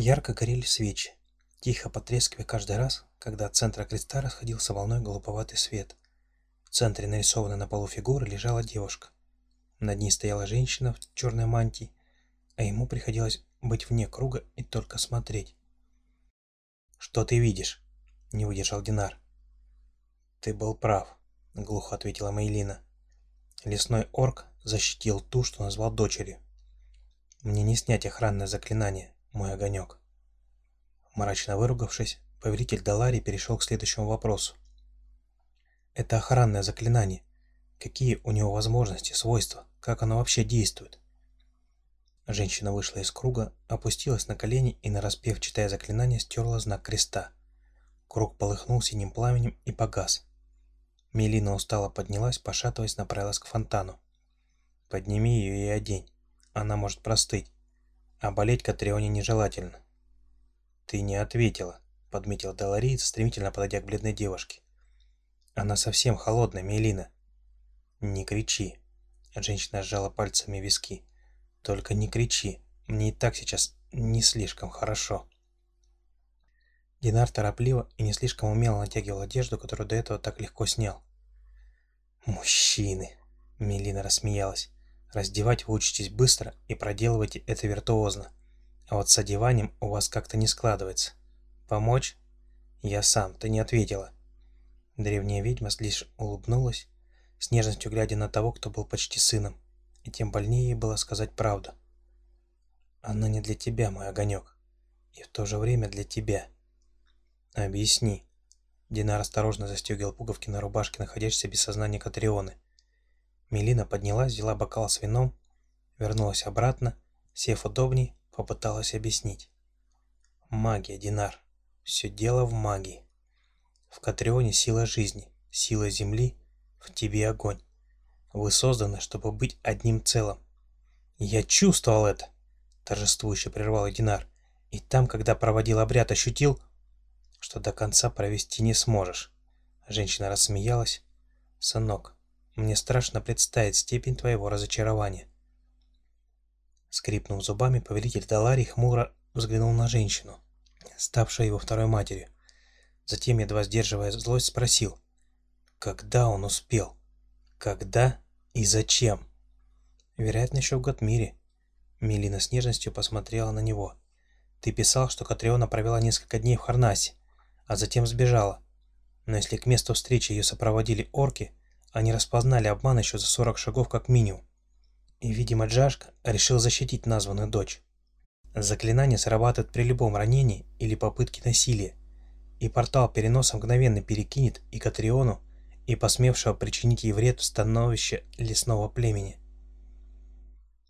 Ярко горели свечи, тихо потрескивая каждый раз, когда от центра креста расходился волной голубоватый свет. В центре нарисованной на полу фигуры лежала девушка. Над ней стояла женщина в черной мантии, а ему приходилось быть вне круга и только смотреть. «Что ты видишь?» — не выдержал Динар. «Ты был прав», — глухо ответила Мейлина. Лесной орк защитил ту, что назвал дочерью. Мне не снять охранное заклинание, мой огонек. Мрачно выругавшись, повелитель Далари перешел к следующему вопросу. Это охранное заклинание. Какие у него возможности, свойства, как оно вообще действует? Женщина вышла из круга, опустилась на колени и, нараспев, читая заклинание, стерла знак креста. Круг полыхнул синим пламенем и погас. Мелина устало поднялась, пошатываясь, направилась к фонтану. «Подними ее и одень. Она может простыть. А болеть Катрионе нежелательно». «Ты не ответила», — подметил Делариец, стремительно подойдя к бледной девушке. «Она совсем холодная, Мелина». «Не кричи». Женщина сжала пальцами виски. «Только не кричи. Мне и так сейчас не слишком хорошо». Динар торопливо и не слишком умело натягивал одежду, которую до этого так легко снял. «Мужчины!» — Мелина рассмеялась. «Раздевать вы учитесь быстро и проделывайте это виртуозно. А вот с одеванием у вас как-то не складывается. Помочь?» «Я сам, ты не ответила». Древняя ведьма лишь улыбнулась, с нежностью глядя на того, кто был почти сыном, и тем больнее ей было сказать правду. «Она не для тебя, мой огонек, и в то же время для тебя». «Объясни». Динар осторожно застегивал пуговки на рубашке, находящейся без сознания Катрионы. Мелина поднялась, взяла бокал с вином, вернулась обратно, сев удобней, попыталась объяснить. «Магия, Динар. Все дело в магии. В Катрионе сила жизни, сила земли, в тебе огонь. Вы созданы, чтобы быть одним целым. Я чувствовал это!» Торжествующе прервал Динар. И там, когда проводил обряд, ощутил, что до конца провести не сможешь. Женщина рассмеялась. «Сынок, мне страшно представить степень твоего разочарования». Скрипнув зубами, повелитель Даларий хмуро взглянул на женщину, ставшую его второй матерью. Затем, едва сдерживая злость, спросил, когда он успел? Когда и зачем? Вероятно, еще в Готмире. Мелина с нежностью посмотрела на него. Ты писал, что Катриона провела несколько дней в Харнасе а затем сбежала. Но если к месту встречи ее сопроводили орки, они распознали обман еще за 40 шагов как минимум. И, видимо, Джашка решил защитить названную дочь. Заклинание срабатывает при любом ранении или попытке насилия, и портал переноса мгновенно перекинет и Катриону, и посмевшего причинить ей вред в становище лесного племени.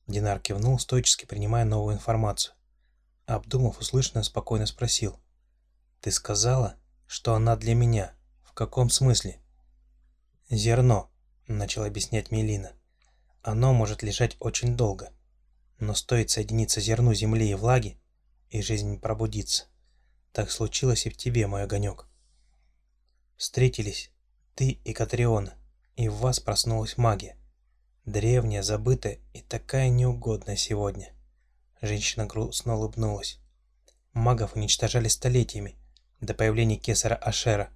Динар кивнул, стоически принимая новую информацию. Обдумав услышанное, спокойно спросил. Ты сказала, что она для меня. В каком смысле? Зерно, начал объяснять Мелина. Оно может лежать очень долго. Но стоит соединиться зерну земли и влаги, и жизнь пробудится. Так случилось и в тебе, мой огонек. Встретились ты и Катриона, и в вас проснулась магия. Древняя, забытая и такая неугодная сегодня. Женщина грустно улыбнулась. Магов уничтожали столетиями, до появления кесаря Ашера,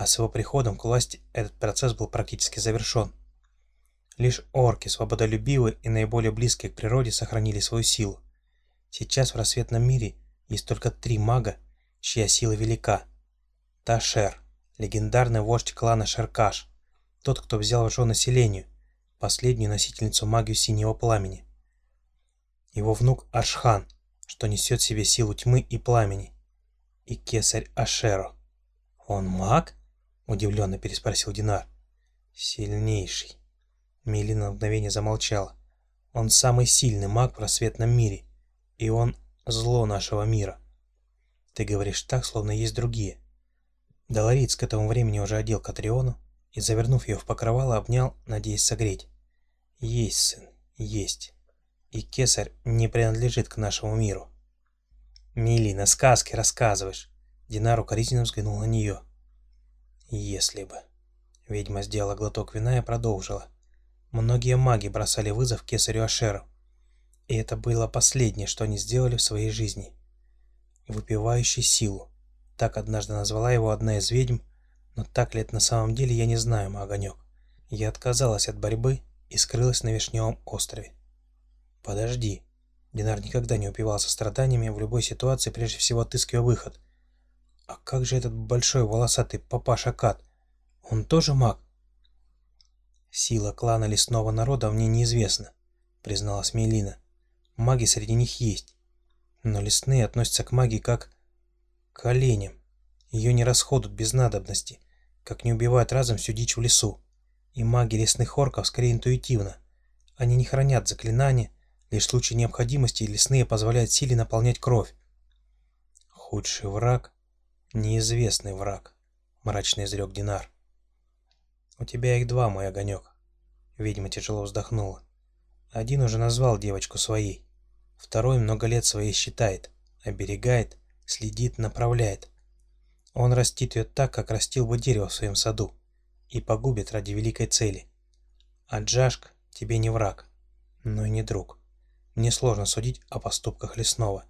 а с его приходом к власти этот процесс был практически завершен. Лишь орки, свободолюбивые и наиболее близкие к природе, сохранили свою силу. Сейчас в рассветном мире есть только три мага, чья сила велика. Ташер, легендарный вождь клана Шеркаш, тот, кто взял в жены населению, последнюю носительницу магию синего пламени. Его внук Аршхан, что несет в себе силу тьмы и пламени и кесарь Ашеро. «Он маг?» – удивленно переспросил Динар. «Сильнейший». Мелина на мгновение замолчала. «Он самый сильный маг в рассветном мире, и он зло нашего мира. Ты говоришь так, словно есть другие». Долориц к этому времени уже одел Катриону и, завернув ее в покрывало, обнял, надеясь согреть. «Есть, сын, есть. И кесарь не принадлежит к нашему миру. «Милина, сказки рассказываешь!» Динар укоризненно взглянул на нее. «Если бы...» Ведьма сделала глоток вина и продолжила. Многие маги бросали вызов кесарю Ашеру. И это было последнее, что они сделали в своей жизни. выпивающий силу. Так однажды назвала его одна из ведьм, но так ли это на самом деле, я не знаю, Огонек. Я отказалась от борьбы и скрылась на Вишневом острове. Подожди. Динар никогда не упивался страданиями в любой ситуации, прежде всего отыскивая выход. А как же этот большой волосатый папаша Кат? Он тоже маг? Сила клана лесного народа мне неизвестна, призналась Мелина. Маги среди них есть, но лесные относятся к магии как к оленям. Ее не расходуют без надобности, как не убивают разом всю дичь в лесу. И маги лесных орков скорее интуитивно. Они не хранят заклинания, лишь в случае необходимости лесные позволяют силе наполнять кровь. Худший враг — неизвестный враг, мрачно изрек Динар. У тебя их два, мой огонек. Ведьма тяжело вздохнула. Один уже назвал девочку своей. Второй много лет своей считает, оберегает, следит, направляет. Он растит ее так, как растил бы дерево в своем саду, и погубит ради великой цели. А Джашк тебе не враг, но и не друг. Мне сложно судить о поступках лесного.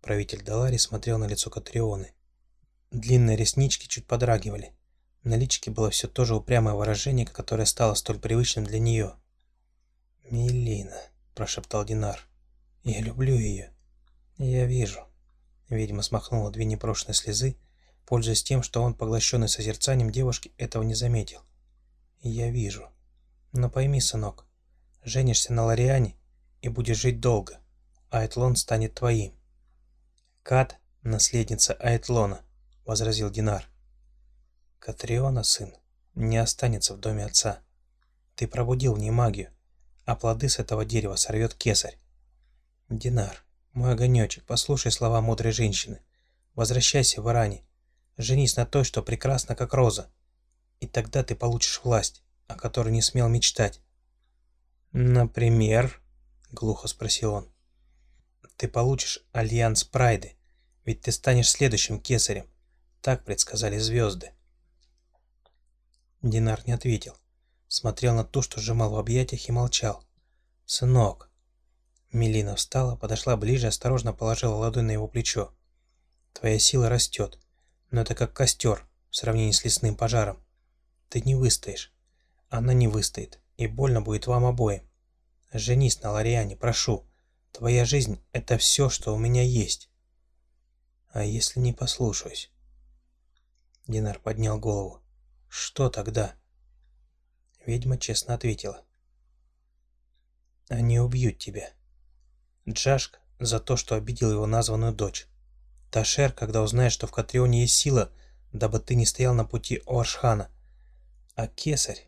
Правитель Далари смотрел на лицо Катрионы. Длинные реснички чуть подрагивали. На личике было все то же упрямое выражение, которое стало столь привычным для нее. «Мелина», — прошептал Динар. Я люблю ее. Я вижу. Ведьма смахнула две непрошенные слезы, пользуясь тем, что он, поглощенный созерцанием девушки, этого не заметил. Я вижу. Но пойми, сынок, женишься на Лориане и будешь жить долго, а Айтлон станет твоим. Кат — наследница Айтлона, — возразил Динар. Катриона, сын, не останется в доме отца. Ты пробудил в ней магию, а плоды с этого дерева сорвет кесарь. Динар, мой огонечек, послушай слова мудрой женщины. Возвращайся в Иране. Женись на той, что прекрасна, как роза. И тогда ты получишь власть, о которой не смел мечтать. Например, глухо спросил он. Ты получишь альянс Прайды, ведь ты станешь следующим кесарем. Так предсказали звезды. Динар не ответил. Смотрел на то, что сжимал в объятиях и молчал. «Сынок, Мелина встала, подошла ближе, осторожно положила ладонь на его плечо. «Твоя сила растет, но это как костер в сравнении с лесным пожаром. Ты не выстоишь. Она не выстоит, и больно будет вам обоим. Женись на Лориане, прошу. Твоя жизнь — это все, что у меня есть». «А если не послушаюсь?» Динар поднял голову. «Что тогда?» Ведьма честно ответила. «Они убьют тебя». Джашк за то, что обидел его названную дочь. Ташер, когда узнает, что в Катрионе есть сила, дабы ты не стоял на пути Оаршхана. А Кесарь,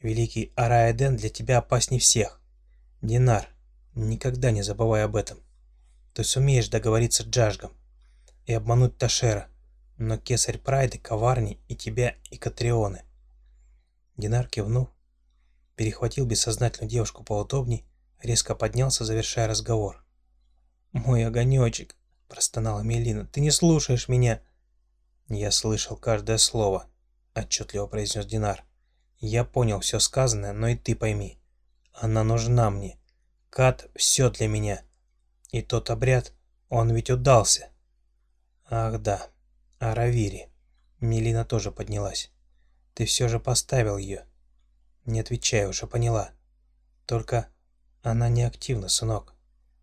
великий Араэден, для тебя опасней всех. Динар, никогда не забывай об этом. Ты сумеешь договориться с Джашгом и обмануть Ташера, но Кесарь Прайды коварней и тебя, и Катрионы. Динар кивнул, перехватил бессознательную девушку поудобней резко поднялся, завершая разговор. «Мой огонечек!» – простонала Мелина. «Ты не слушаешь меня!» «Я слышал каждое слово», – отчетливо произнес Динар. «Я понял все сказанное, но и ты пойми. Она нужна мне. Кат – все для меня. И тот обряд, он ведь удался». «Ах да, Равири». Мелина тоже поднялась. «Ты все же поставил ее». «Не отвечай, уже поняла. Только она не активна, сынок.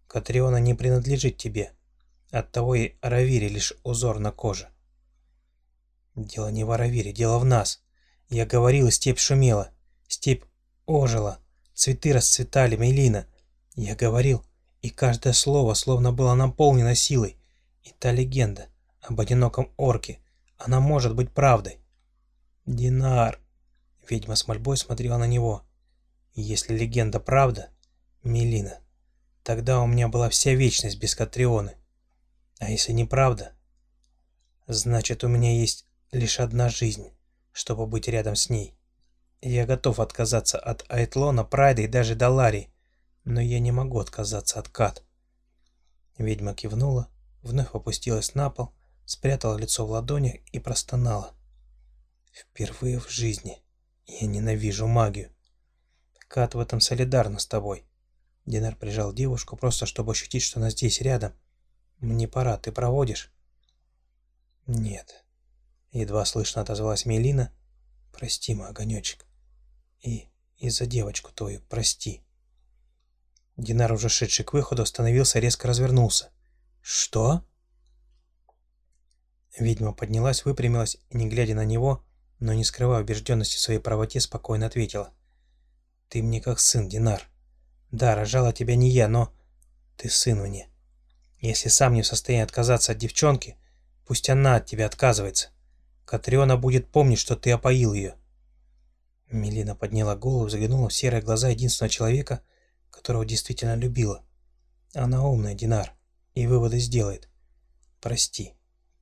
Катриона не принадлежит тебе. Оттого и Аравире лишь узор на коже. Дело не в Аравире, дело в нас. Я говорил, степь шумела, степь ожила, цветы расцветали, Мейлина. Я говорил, и каждое слово словно было наполнено силой. И та легенда об одиноком орке, она может быть правдой. Динар. Ведьма с мольбой смотрела на него. Если легенда правда, Мелина. Тогда у меня была вся вечность без Катрионы. А если неправда, значит у меня есть лишь одна жизнь, чтобы быть рядом с ней. Я готов отказаться от Айтлона, Прайда и даже Далари, но я не могу отказаться от Кат. Ведьма кивнула, вновь опустилась на пол, спрятала лицо в ладонях и простонала. Впервые в жизни я ненавижу магию. Кат в этом солидарна с тобой. Динар прижал девушку, просто чтобы ощутить, что она здесь, рядом. Мне пора, ты проводишь?» «Нет», — едва слышно отозвалась Мелина. «Прости, мой огонечек. И, и за девочку твою прости». Динар, уже шедший к выходу, остановился резко развернулся. «Что?» Ведьма поднялась, выпрямилась и, не глядя на него, но не скрывая убежденности в своей правоте, спокойно ответила. «Ты мне как сын, Динар. Да, рожала тебя не я, но ты сын мне. Если сам не в состоянии отказаться от девчонки, пусть она от тебя отказывается. Катриона будет помнить, что ты опоил ее». Мелина подняла голову, заглянула в серые глаза единственного человека, которого действительно любила. Она умная, Динар, и выводы сделает. Прости,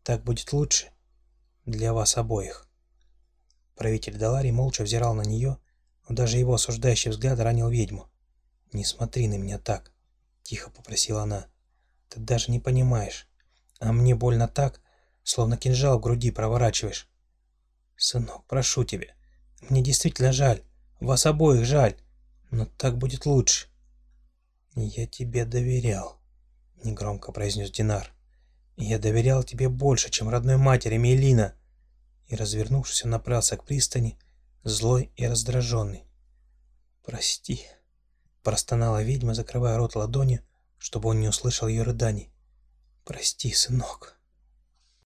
так будет лучше для вас обоих. Правитель Далари молча взирал на нее, но даже его осуждающий взгляд ранил ведьму. «Не смотри на меня так», — тихо попросила она. «Ты даже не понимаешь. А мне больно так, словно кинжал в груди проворачиваешь. Сынок, прошу тебя, мне действительно жаль, вас обоих жаль, но так будет лучше. «Я тебе доверял», — негромко произнес Динар. «Я доверял тебе больше, чем родной матери Мелина». И, развернувшись, направился к пристани, злой и раздраженный. «Прости», — простонала ведьма, закрывая рот ладонью, чтобы он не услышал ее рыданий. «Прости, сынок».